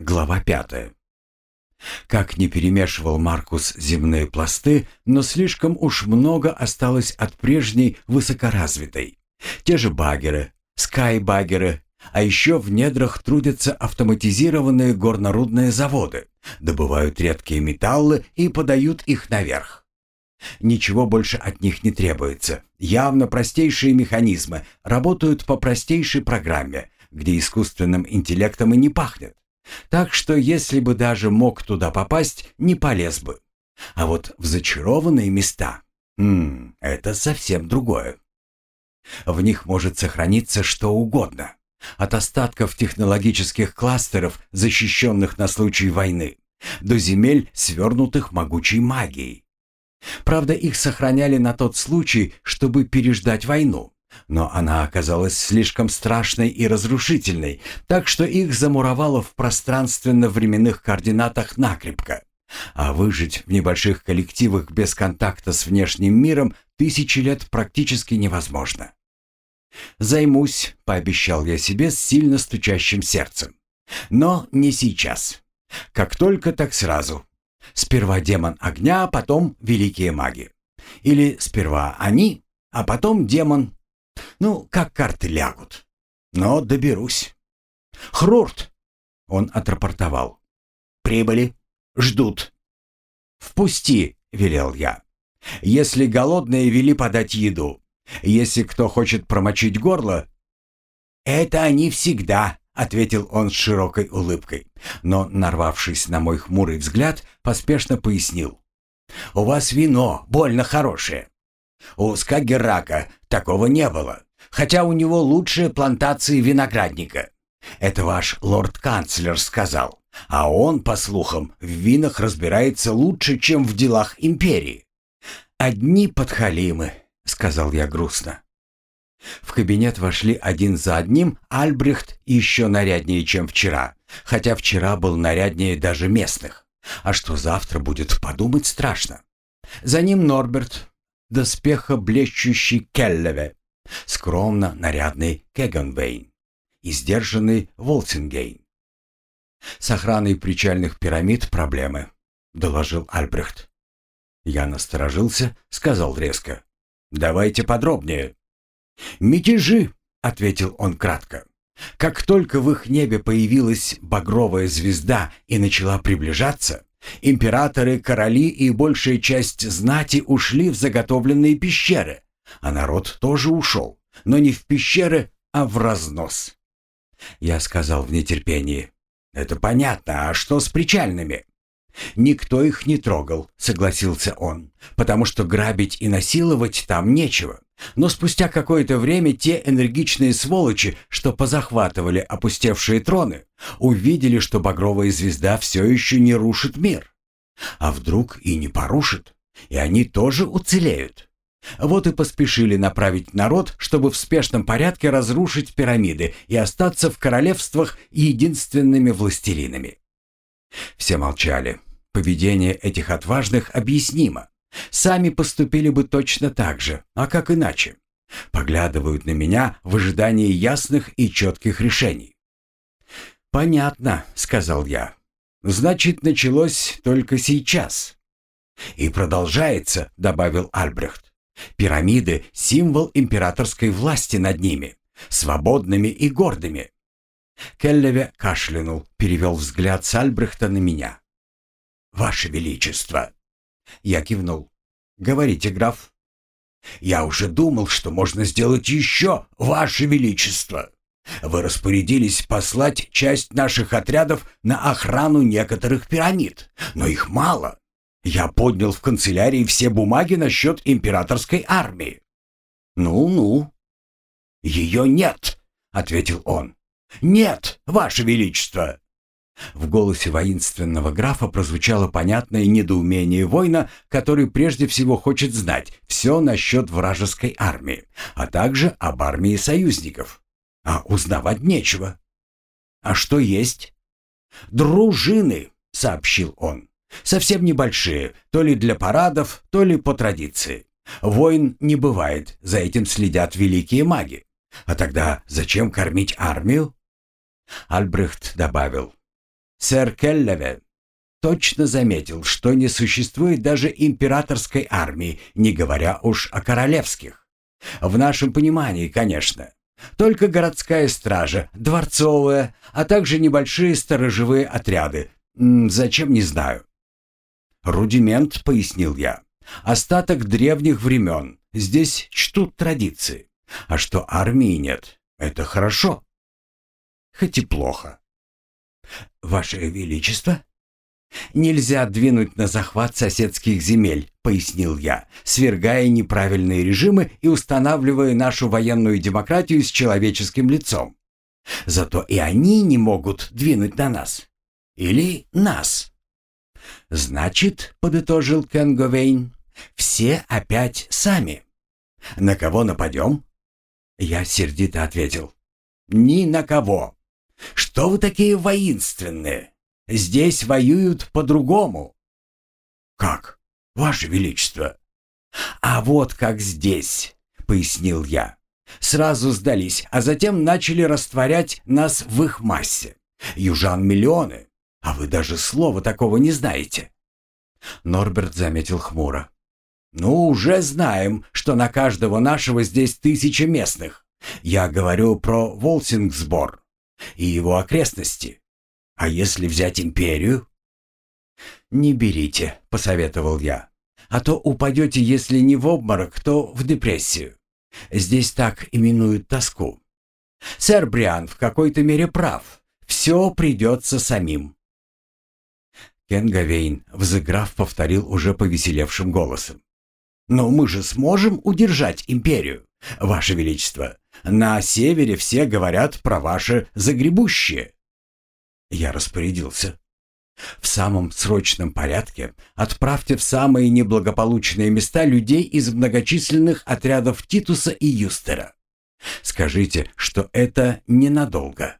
Глава пятая. Как не перемешивал Маркус земные пласты, но слишком уж много осталось от прежней высокоразвитой. Те же багеры, скайбагеры, а еще в недрах трудятся автоматизированные горнорудные заводы, добывают редкие металлы и подают их наверх. Ничего больше от них не требуется. Явно простейшие механизмы работают по простейшей программе, где искусственным интеллектом и не пахнет. Так что если бы даже мог туда попасть, не полез бы. А вот в зачарованные места м это совсем другое. В них может сохраниться что угодно. От остатков технологических кластеров, защищенных на случай войны, до земель, свернутых могучей магией. Правда, их сохраняли на тот случай, чтобы переждать войну. Но она оказалась слишком страшной и разрушительной, так что их замуровало в пространственно-временных координатах накрепко. А выжить в небольших коллективах без контакта с внешним миром тысячи лет практически невозможно. «Займусь», — пообещал я себе с сильно стучащим сердцем. «Но не сейчас. Как только, так сразу. Сперва демон огня, а потом великие маги. Или сперва они, а потом демон ну, как карты лягут. Но доберусь. Хрурт! Он отрапортовал. Прибыли. Ждут. Впусти, велел я. Если голодные, вели подать еду. Если кто хочет промочить горло... Это они всегда, ответил он с широкой улыбкой, но, нарвавшись на мой хмурый взгляд, поспешно пояснил. «У вас вино больно хорошее. У Скагерака такого не было, хотя у него лучшие плантации виноградника. Это ваш лорд-канцлер сказал, а он, по слухам, в винах разбирается лучше, чем в делах империи. «Одни подхалимы», — сказал я грустно. В кабинет вошли один за одним Альбрехт еще наряднее, чем вчера, хотя вчера был наряднее даже местных. А что завтра будет, подумать страшно. За ним Норберт, доспеха блещущий Келлеве, скромно нарядный Кегенвейн и сдержанный Волцингейн. «С охраной причальных пирамид проблемы», — доложил Альбрехт. Я насторожился, сказал резко. «Давайте подробнее». «Мятежи», — ответил он кратко. «Как только в их небе появилась багровая звезда и начала приближаться, Императоры, короли и большая часть знати ушли в заготовленные пещеры, а народ тоже ушел, но не в пещеры, а в разнос. Я сказал в нетерпении. «Это понятно, а что с причальными?» «Никто их не трогал», — согласился он, «потому что грабить и насиловать там нечего. Но спустя какое-то время те энергичные сволочи, что позахватывали опустевшие троны, увидели, что багровая звезда все еще не рушит мир. А вдруг и не порушит, и они тоже уцелеют. Вот и поспешили направить народ, чтобы в спешном порядке разрушить пирамиды и остаться в королевствах единственными властелинами. Все молчали. Поведение этих отважных объяснимо. Сами поступили бы точно так же, а как иначе? Поглядывают на меня в ожидании ясных и четких решений. «Понятно», — сказал я. «Значит, началось только сейчас». «И продолжается», — добавил Альбрехт. «Пирамиды — символ императорской власти над ними, свободными и гордыми». Келлеве кашлянул, перевел взгляд с Альбрехта на меня. «Ваше Величество!» Я кивнул. «Говорите, граф». «Я уже думал, что можно сделать еще, Ваше Величество. Вы распорядились послать часть наших отрядов на охрану некоторых пирамид, но их мало. Я поднял в канцелярии все бумаги насчет императорской армии». «Ну-ну». «Ее нет», — ответил он. «Нет, Ваше Величество!» В голосе воинственного графа прозвучало понятное недоумение воина, который прежде всего хочет знать все насчет вражеской армии, а также об армии союзников. А узнавать нечего. «А что есть?» «Дружины», — сообщил он. «Совсем небольшие, то ли для парадов, то ли по традиции. Войн не бывает, за этим следят великие маги. А тогда зачем кормить армию?» Альбрехт добавил. Сэр Келлеве точно заметил, что не существует даже императорской армии, не говоря уж о королевских. В нашем понимании, конечно. Только городская стража, дворцовая, а также небольшие сторожевые отряды. Зачем, не знаю. «Рудимент», — пояснил я. «Остаток древних времен. Здесь чтут традиции. А что армии нет, это хорошо. Хоть и плохо». «Ваше Величество?» «Нельзя двинуть на захват соседских земель», — пояснил я, свергая неправильные режимы и устанавливая нашу военную демократию с человеческим лицом. Зато и они не могут двинуть на нас. Или нас. «Значит», — подытожил Кен Говейн, — «все опять сами. На кого нападем?» Я сердито ответил. «Ни на кого. Что вы такие воинственные? Здесь воюют по-другому». «Как, Ваше Величество?» «А вот как здесь», — пояснил я. «Сразу сдались, а затем начали растворять нас в их массе. Южан миллионы, а вы даже слова такого не знаете». Норберт заметил хмуро. «Ну, уже знаем, что на каждого нашего здесь тысяча местных. Я говорю про Волсингсбор и его окрестности. А если взять империю?» «Не берите», — посоветовал я. «А то упадете, если не в обморок, то в депрессию. Здесь так именуют тоску. Сэр Бриан в какой-то мере прав. Все придется самим». Кен Гавейн, взыграв, повторил уже повеселевшим голосом. «Но мы же сможем удержать империю, Ваше Величество. На севере все говорят про ваше загребущее». Я распорядился. В самом срочном порядке отправьте в самые неблагополучные места людей из многочисленных отрядов Титуса и Юстера. Скажите, что это ненадолго.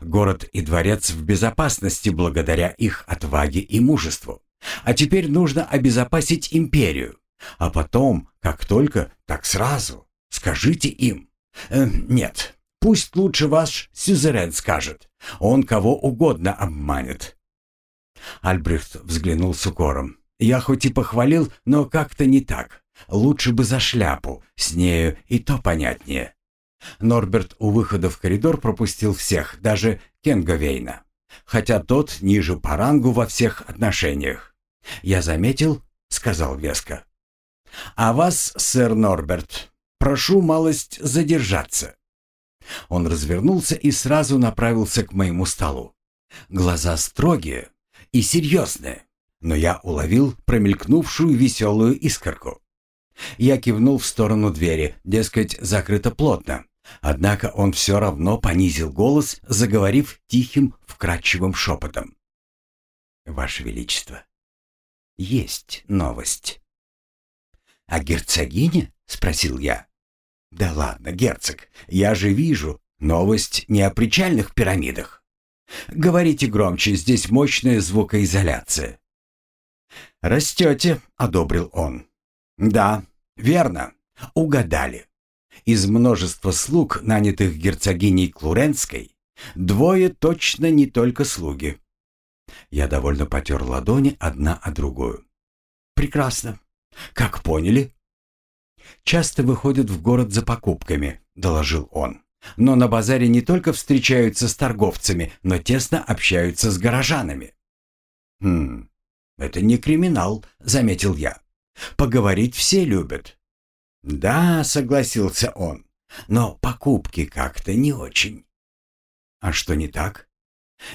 Город и дворец в безопасности благодаря их отваге и мужеству. А теперь нужно обезопасить империю. А потом, как только, так сразу. Скажите им. Э, нет, пусть лучше ваш сюзерен скажет. Он кого угодно обманет. Альбрехт взглянул с укором. Я хоть и похвалил, но как-то не так. Лучше бы за шляпу, с нею и то понятнее. Норберт у выхода в коридор пропустил всех, даже Кенговейна. Хотя тот ниже по рангу во всех отношениях. «Я заметил», — сказал веско. «А вас, сэр Норберт, прошу малость задержаться». Он развернулся и сразу направился к моему столу. Глаза строгие и серьезные, но я уловил промелькнувшую веселую искорку. Я кивнул в сторону двери, дескать, закрыто плотно. Однако он все равно понизил голос, заговорив тихим, вкрадчивым шепотом. «Ваше Величество, есть новость». «А герцогиня?» — спросил я. «Да ладно, герцог, я же вижу, новость не о причальных пирамидах. Говорите громче, здесь мощная звукоизоляция». «Растете», — одобрил он. «Да, верно, угадали. Из множества слуг, нанятых герцогиней Клуренской, двое точно не только слуги. Я довольно потер ладони одна о другую. «Прекрасно. Как поняли?» «Часто выходят в город за покупками», — доложил он. «Но на базаре не только встречаются с торговцами, но тесно общаются с горожанами». «Хм, это не криминал», — заметил я. «Поговорить все любят. «Да», — согласился он, — «но покупки как-то не очень». «А что не так?»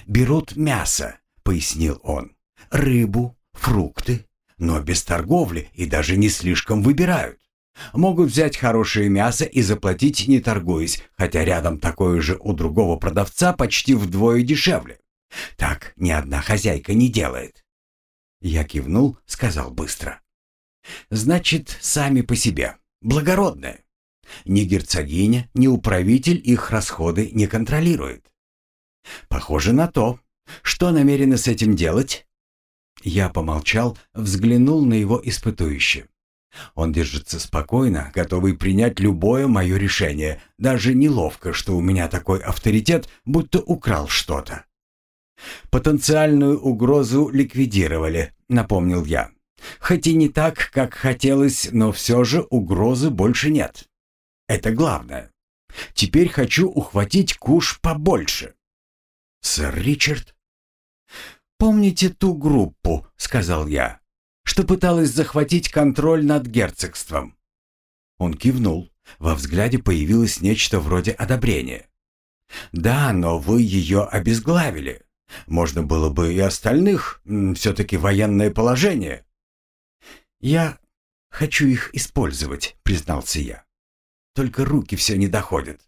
«Берут мясо», — пояснил он, — «рыбу, фрукты, но без торговли и даже не слишком выбирают. Могут взять хорошее мясо и заплатить не торгуясь, хотя рядом такое же у другого продавца почти вдвое дешевле. Так ни одна хозяйка не делает». Я кивнул, сказал быстро. «Значит, сами по себе благородное. Ни герцогиня, ни управитель их расходы не контролирует. Похоже на то. Что намерены с этим делать? Я помолчал, взглянул на его испытующе. Он держится спокойно, готовый принять любое мое решение. Даже неловко, что у меня такой авторитет, будто украл что-то. «Потенциальную угрозу ликвидировали», — напомнил я. «Хоть и не так, как хотелось, но все же угрозы больше нет. Это главное. Теперь хочу ухватить куш побольше». «Сэр Ричард?» «Помните ту группу?» — сказал я что пыталась захватить контроль над герцогством. Он кивнул. Во взгляде появилось нечто вроде одобрения. «Да, но вы ее обезглавили. Можно было бы и остальных, все-таки военное положение». «Я хочу их использовать», — признался я. «Только руки все не доходят.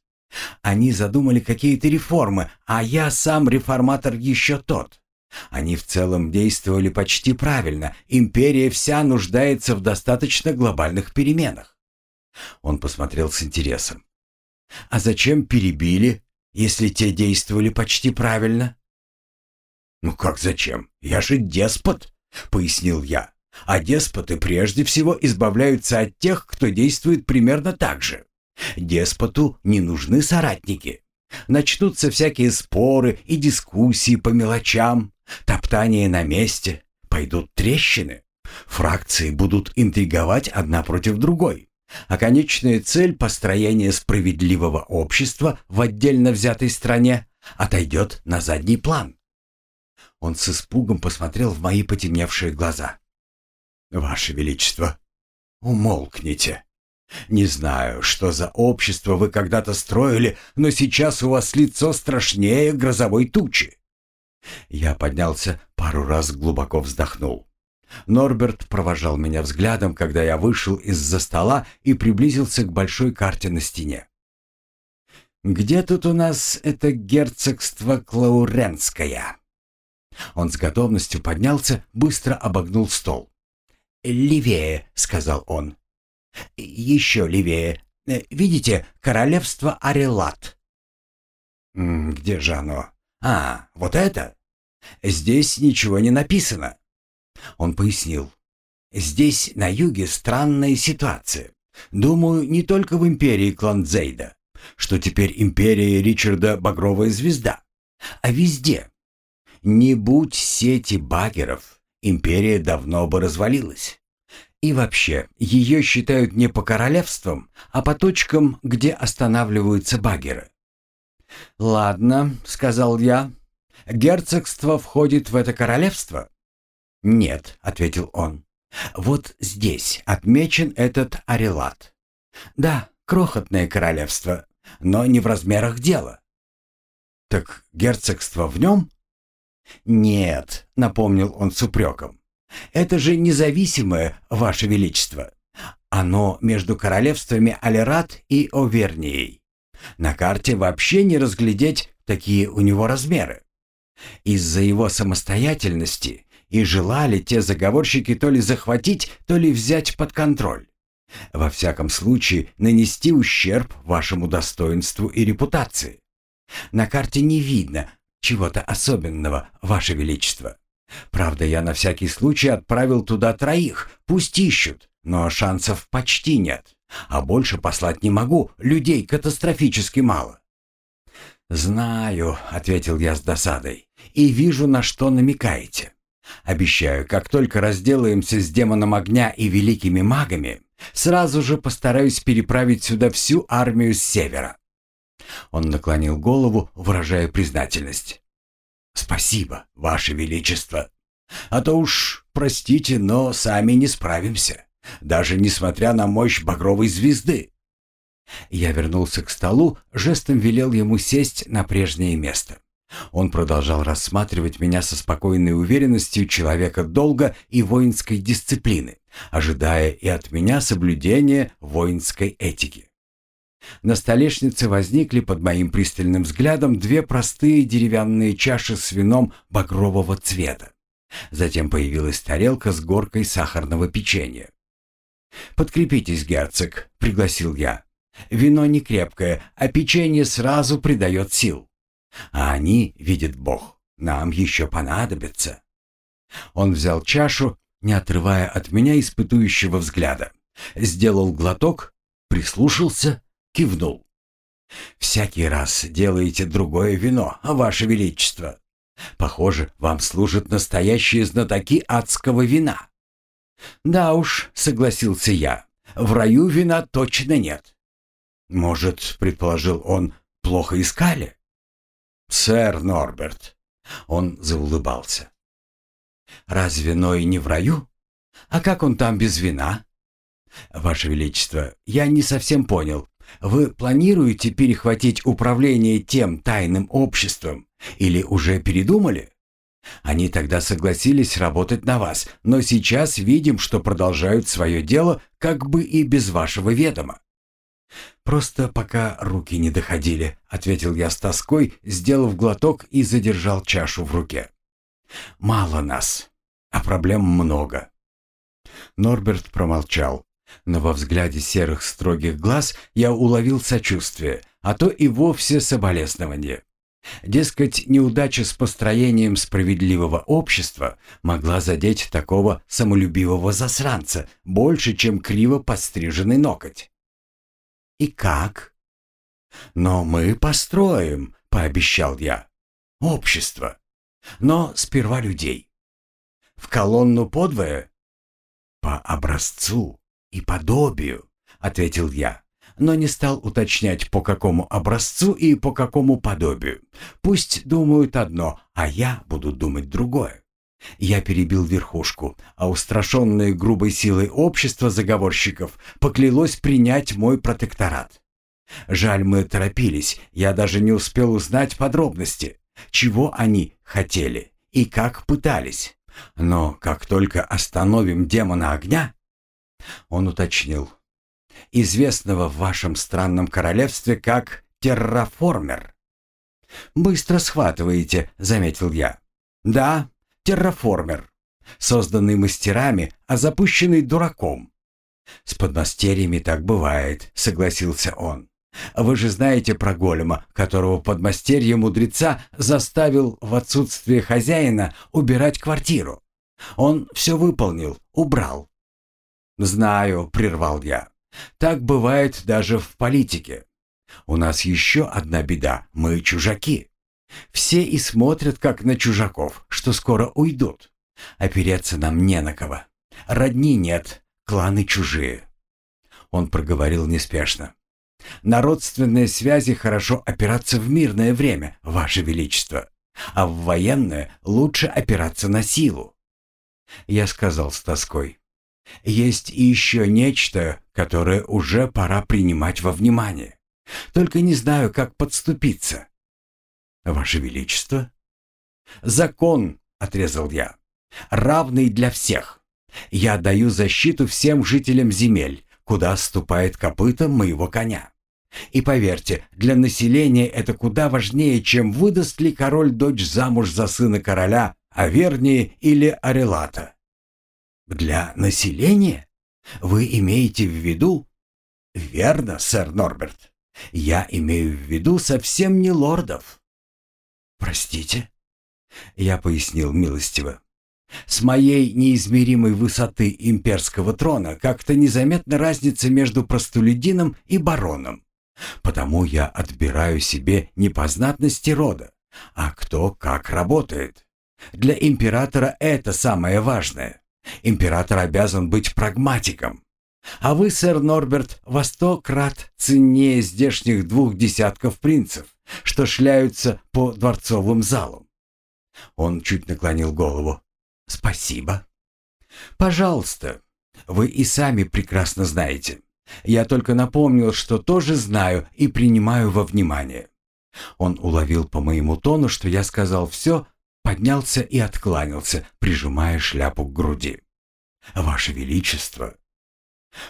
Они задумали какие-то реформы, а я сам реформатор еще тот. Они в целом действовали почти правильно. Империя вся нуждается в достаточно глобальных переменах. Он посмотрел с интересом. А зачем перебили, если те действовали почти правильно? Ну как зачем? Я же деспот, пояснил я. А деспоты прежде всего избавляются от тех, кто действует примерно так же. Деспоту не нужны соратники. Начнутся всякие споры и дискуссии по мелочам, топтание на месте, пойдут трещины. Фракции будут интриговать одна против другой. А конечная цель построения справедливого общества в отдельно взятой стране отойдет на задний план. Он с испугом посмотрел в мои потемневшие глаза. «Ваше Величество, умолкните. Не знаю, что за общество вы когда-то строили, но сейчас у вас лицо страшнее грозовой тучи. Я поднялся, пару раз глубоко вздохнул. Норберт провожал меня взглядом, когда я вышел из-за стола и приблизился к большой карте на стене. «Где тут у нас это герцогство Клауренское?» Он с готовностью поднялся, быстро обогнул стол. «Левее», — сказал он. «Еще левее. Видите, королевство Арелат». «Где же оно?» «А, вот это? Здесь ничего не написано». Он пояснил. «Здесь, на юге, странная ситуация. Думаю, не только в империи Кланзейда, что теперь империя Ричарда Багровая Звезда, а везде. Не будь сети багеров, империя давно бы развалилась. И вообще, ее считают не по королевствам, а по точкам, где останавливаются багеры. «Ладно», — сказал я. «Герцогство входит в это королевство?» «Нет», — ответил он. «Вот здесь отмечен этот Арелат. Да, крохотное королевство, но не в размерах дела». «Так герцогство в нем?» «Нет», — напомнил он с упреком. «Это же независимое, Ваше Величество. Оно между королевствами Алерат и Овернией. На карте вообще не разглядеть, такие у него размеры. Из-за его самостоятельности и желали те заговорщики то ли захватить, то ли взять под контроль. Во всяком случае, нанести ущерб вашему достоинству и репутации. На карте не видно чего-то особенного, ваше величество. Правда, я на всякий случай отправил туда троих, пусть ищут, но шансов почти нет. А больше послать не могу, людей катастрофически мало. «Знаю», — ответил я с досадой, — «и вижу, на что намекаете. Обещаю, как только разделаемся с демоном огня и великими магами, сразу же постараюсь переправить сюда всю армию с севера». Он наклонил голову, выражая признательность. «Спасибо, Ваше Величество. А то уж, простите, но сами не справимся» даже несмотря на мощь багровой звезды. Я вернулся к столу, жестом велел ему сесть на прежнее место. Он продолжал рассматривать меня со спокойной уверенностью человека долга и воинской дисциплины, ожидая и от меня соблюдения воинской этики. На столешнице возникли под моим пристальным взглядом две простые деревянные чаши с вином багрового цвета. Затем появилась тарелка с горкой сахарного печенья. «Подкрепитесь, герцог», — пригласил я. «Вино не крепкое, а печенье сразу придает сил. А они, видит Бог, нам еще понадобятся». Он взял чашу, не отрывая от меня испытующего взгляда. Сделал глоток, прислушался, кивнул. «Всякий раз делаете другое вино, Ваше Величество. Похоже, вам служат настоящие знатоки адского вина». «Да уж», — согласился я, — «в раю вина точно нет». «Может, — предположил он, — плохо искали?» «Сэр Норберт», — он заулыбался. «Разве Ной не в раю? А как он там без вина?» «Ваше Величество, я не совсем понял. Вы планируете перехватить управление тем тайным обществом или уже передумали? Они тогда согласились работать на вас, но сейчас видим, что продолжают свое дело как бы и без вашего ведома. «Просто пока руки не доходили», — ответил я с тоской, сделав глоток и задержал чашу в руке. «Мало нас, а проблем много». Норберт промолчал, но во взгляде серых строгих глаз я уловил сочувствие, а то и вовсе соболезнование. Дескать, неудача с построением справедливого общества могла задеть такого самолюбивого засранца больше, чем криво подстриженный ноготь. «И как?» «Но мы построим», — пообещал я. «Общество. Но сперва людей. В колонну подвое?» «По образцу и подобию», — ответил я но не стал уточнять, по какому образцу и по какому подобию. Пусть думают одно, а я буду думать другое. Я перебил верхушку, а устрашенное грубой силой общества заговорщиков поклялось принять мой протекторат. Жаль, мы торопились, я даже не успел узнать подробности, чего они хотели и как пытались. Но как только остановим демона огня, он уточнил, известного в вашем странном королевстве как терраформер. «Быстро схватываете», — заметил я. «Да, терраформер, созданный мастерами, а запущенный дураком». «С подмастерьями так бывает», — согласился он. «Вы же знаете про голема, которого подмастерье мудреца заставил в отсутствие хозяина убирать квартиру. Он все выполнил, убрал». «Знаю», — прервал я. Так бывает даже в политике. У нас еще одна беда – мы чужаки. Все и смотрят, как на чужаков, что скоро уйдут. Опереться нам не на кого. Родни нет, кланы чужие. Он проговорил неспешно. На родственные связи хорошо опираться в мирное время, Ваше Величество, а в военное лучше опираться на силу. Я сказал с тоской. Есть еще нечто, которое уже пора принимать во внимание. Только не знаю, как подступиться. Ваше Величество? Закон, отрезал я, равный для всех. Я даю защиту всем жителям земель, куда ступает копыта моего коня. И поверьте, для населения это куда важнее, чем выдаст ли король дочь замуж за сына короля, а вернее или Арелата. Для населения? Вы имеете в виду? Верно, сэр Норберт. Я имею в виду совсем не лордов. Простите? Я пояснил милостиво. С моей неизмеримой высоты имперского трона как-то незаметна разница между простолюдином и бароном. Потому я отбираю себе не по знатности рода, а кто как работает. Для императора это самое важное. Император обязан быть прагматиком. А вы, сэр Норберт, во сто крат ценнее здешних двух десятков принцев, что шляются по дворцовым залам. Он чуть наклонил голову. «Спасибо». «Пожалуйста. Вы и сами прекрасно знаете. Я только напомнил, что тоже знаю и принимаю во внимание». Он уловил по моему тону, что я сказал все, поднялся и откланялся, прижимая шляпу к груди. «Ваше Величество!»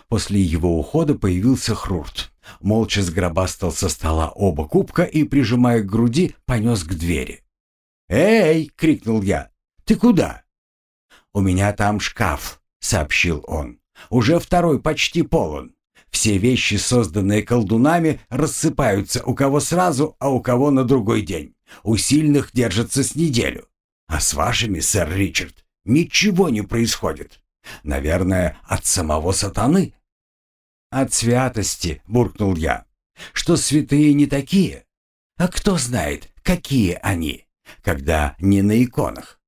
После его ухода появился Хрурт. Молча сгробастал со стола оба кубка и, прижимая к груди, понес к двери. «Эй!» — крикнул я. «Ты куда?» «У меня там шкаф», — сообщил он. «Уже второй почти полон. Все вещи, созданные колдунами, рассыпаются у кого сразу, а у кого на другой день. У сильных держатся с неделю. А с вашими, сэр Ричард, ничего не происходит. Наверное, от самого сатаны. От святости, буркнул я. Что святые не такие? А кто знает, какие они? когда не на иконах.